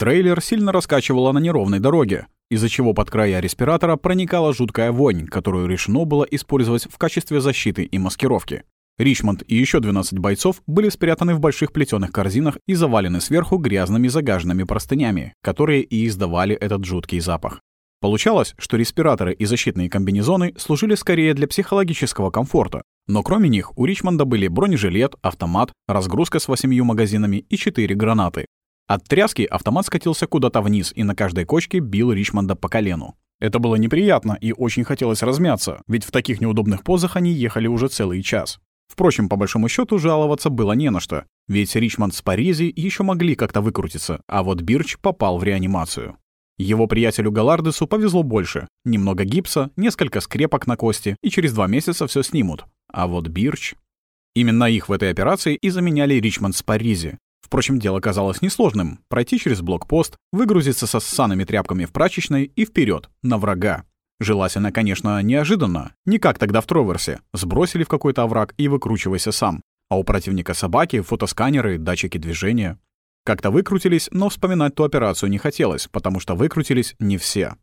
Трейлер сильно раскачивало на неровной дороге, из-за чего под края респиратора проникала жуткая вонь, которую решено было использовать в качестве защиты и маскировки. Ричмонд и еще 12 бойцов были спрятаны в больших плетеных корзинах и завалены сверху грязными загаженными простынями, которые и издавали этот жуткий запах. Получалось, что респираторы и защитные комбинезоны служили скорее для психологического комфорта, но кроме них у Ричмонда были бронежилет, автомат, разгрузка с восемью магазинами и четыре гранаты. От тряски автомат скатился куда-то вниз и на каждой кочке бил Ричмонда по колену. Это было неприятно и очень хотелось размяться, ведь в таких неудобных позах они ехали уже целый час. Впрочем, по большому счету жаловаться было не на что, ведь Ричмонд с Паризи еще могли как-то выкрутиться, а вот Бирч попал в реанимацию. Его приятелю Галардесу повезло больше. Немного гипса, несколько скрепок на кости, и через два месяца все снимут. А вот Бирч... Именно их в этой операции и заменяли Ричмонд с Паризи. Впрочем, дело казалось несложным. Пройти через блокпост, выгрузиться со ссаными тряпками в прачечной и вперед на врага. Жилась она, конечно, неожиданно. Не как тогда в Троверсе. Сбросили в какой-то овраг и выкручивайся сам. А у противника собаки, фотосканеры, датчики движения. Как-то выкрутились, но вспоминать ту операцию не хотелось, потому что выкрутились не все.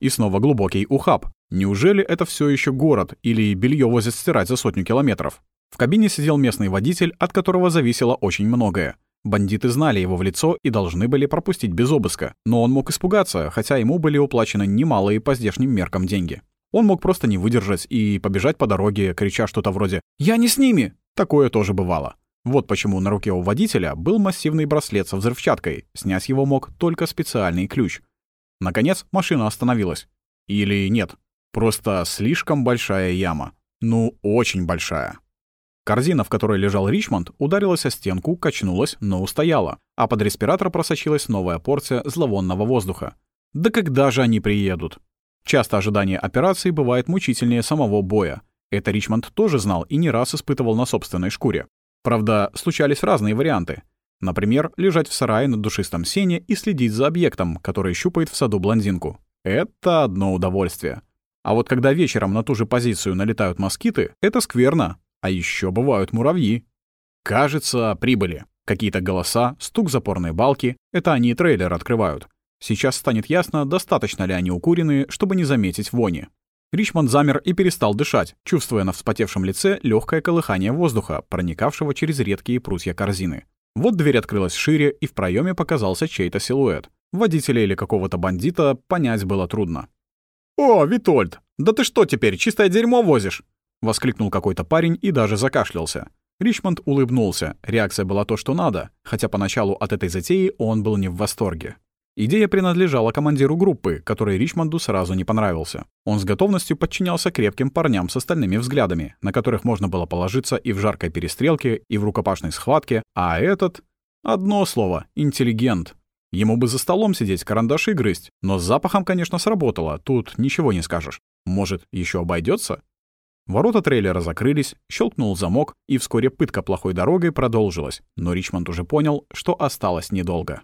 И снова глубокий ухаб. Неужели это все еще город, или белье возят стирать за сотню километров? В кабине сидел местный водитель, от которого зависело очень многое. Бандиты знали его в лицо и должны были пропустить без обыска, но он мог испугаться, хотя ему были уплачены немалые по здешним меркам деньги. Он мог просто не выдержать и побежать по дороге, крича что-то вроде «Я не с ними!» Такое тоже бывало. Вот почему на руке у водителя был массивный браслет со взрывчаткой. Снять его мог только специальный ключ. Наконец машина остановилась. Или нет, просто слишком большая яма. Ну, очень большая. Корзина, в которой лежал Ричмонд, ударилась о стенку, качнулась, но устояла, а под респиратор просочилась новая порция зловонного воздуха. Да когда же они приедут? Часто ожидание операции бывает мучительнее самого боя. Это Ричмонд тоже знал и не раз испытывал на собственной шкуре. Правда, случались разные варианты. Например, лежать в сарае на душистом сене и следить за объектом, который щупает в саду блондинку. Это одно удовольствие. А вот когда вечером на ту же позицию налетают москиты, это скверно. А еще бывают муравьи. Кажется, прибыли. Какие-то голоса, стук запорной балки — это они трейлер открывают. Сейчас станет ясно, достаточно ли они укуренные, чтобы не заметить вони. Ричмонд замер и перестал дышать, чувствуя на вспотевшем лице легкое колыхание воздуха, проникавшего через редкие прутья корзины. Вот дверь открылась шире, и в проеме показался чей-то силуэт. Водителя или какого-то бандита понять было трудно. «О, Витольд, да ты что теперь, чистое дерьмо возишь?» — воскликнул какой-то парень и даже закашлялся. Ричмонд улыбнулся, реакция была то, что надо, хотя поначалу от этой затеи он был не в восторге. Идея принадлежала командиру группы, который Ричмонду сразу не понравился. Он с готовностью подчинялся крепким парням с остальными взглядами, на которых можно было положиться и в жаркой перестрелке, и в рукопашной схватке, а этот... Одно слово — интеллигент. Ему бы за столом сидеть, карандаши грызть, но с запахом, конечно, сработало, тут ничего не скажешь. Может, еще обойдется? Ворота трейлера закрылись, щелкнул замок, и вскоре пытка плохой дорогой продолжилась, но Ричмонд уже понял, что осталось недолго.